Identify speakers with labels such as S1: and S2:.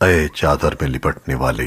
S1: अय चादर में लिपटने वाले